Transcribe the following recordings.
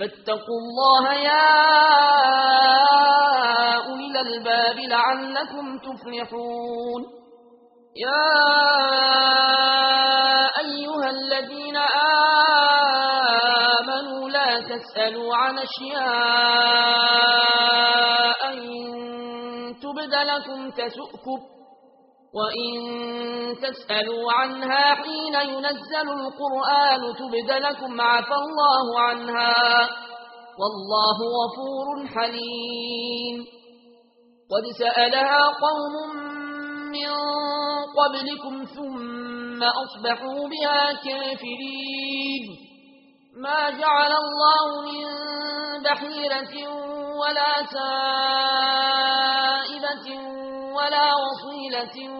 فاتقوا الله يا أولى الباب لعلكم تفلحون. يا أيها الذين آمنوا لا تسألوا عن أشياء إن تبد لكم تسؤكم وَإِن تَسْأَلُوا عَنْهَا حِينَ يُنَزَّلُ الْقُرْآنُ تُبْدَ لَكُمْ عَفَى اللَّهُ عَنْهَا وَاللَّهُ غَفُورٌ حَلِيمٌ قَدْ سَأَلَهَا قَوْمٌ مِّن قَبْلِكُمْ ثُمَّ أَصْبَحُوا بِهَا كَافِرِينَ مَا جَعَلَ اللَّهُ مِن بَحِيرَةٍ وَلَا سَائِبَةٍ وَلَا وَصِيلَةٍ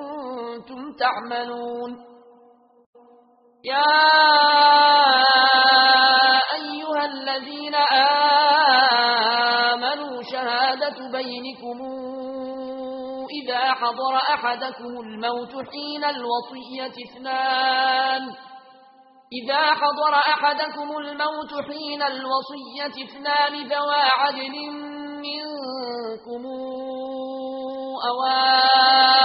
كنتم تعملون. يا أيها الذين آمنوا شهادة بينكم إذا حضر أحدكم الموت حين الوصية اثنان. إذا حضر أحدكم الموت حين الوصية اثنان ذوى عدل منكم أوان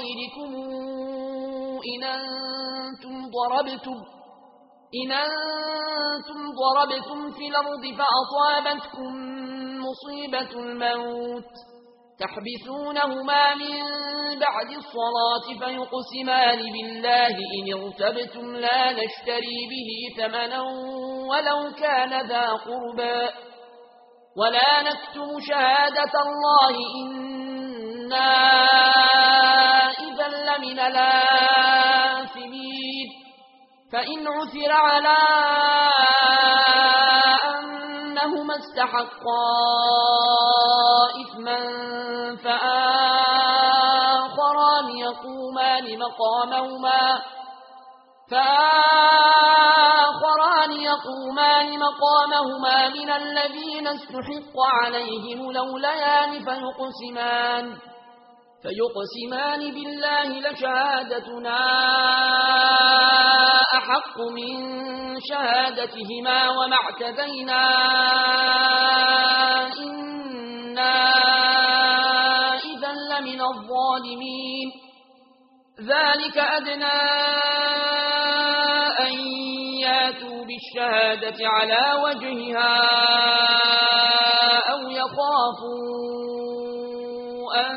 غيركم إن أنتم ضربتم إن أنتم ضربتم في الأرض فأصابتكم مصيبة الموت. تحبسونهما من بعد الصلاة فيقسمان بالله إن ارتبتم لا نشتري به ثمنا ولو كان ذا قربا ولا نكتم شهادة الله إنا من الآثمين. فإن عثر على أنهما استحقا إثما فآخران يقومان مقامهما فآخران يقومان مقامهما من الذين استحق عليهم لوليان فيقسمان. فيقسمان بالله لشهادتنا أحق من شهادتهما وما اعتدينا. إنا إذا لمن الظالمين. ذلك أدنى أن ياتوا بالشهادة على وجهها أو يخافوا أن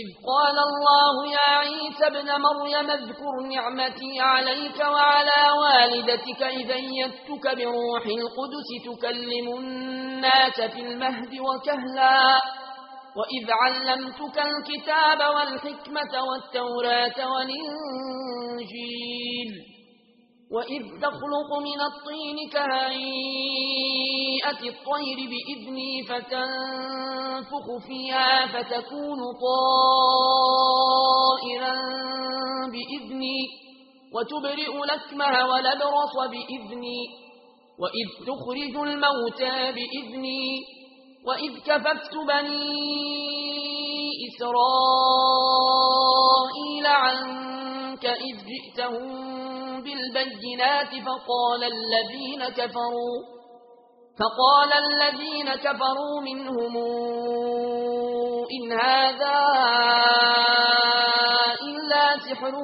إذ قال الله يا عيسى ابن مريم اذكر نعمتي عليك وعلى والدتك إذا يدتك بروح القدس تكلم الناس في المهد وكهلا وإذ علمتك الكتاب والحكمة والتوراة والإنجيل وَإِذْ تَخْلُقُ مِنَ الطِّينِ كَهَيْئَةِ الطَّيْرِ بِإِذْنِي فَتَنفُخُ فِيهَا فَتَكُونُ طار وتبرئ لكمها ولبرص بإذني وإذ تخرج الموتى بإذني وإذ كففت بني إسرائيل عنك إذ جئتهم بالبينات فقال الذين كفروا فقال الذين كفروا منهم إن هذا إلا سحر